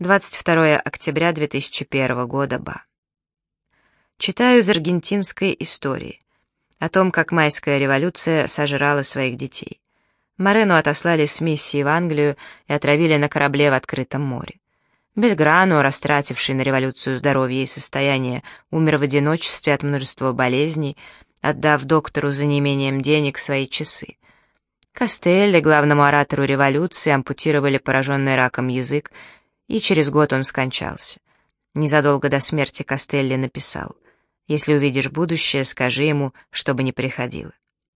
22 октября 2001 года, Ба. Читаю из аргентинской истории о том, как майская революция сожрала своих детей. Морену отослали с миссией в Англию и отравили на корабле в открытом море. Бельграну, растративший на революцию здоровье и состояние, умер в одиночестве от множества болезней, отдав доктору за неимением денег свои часы. Костелли, главному оратору революции, ампутировали пораженный раком язык, и через год он скончался. Незадолго до смерти Костелли написал «Если увидишь будущее, скажи ему, чтобы не приходило».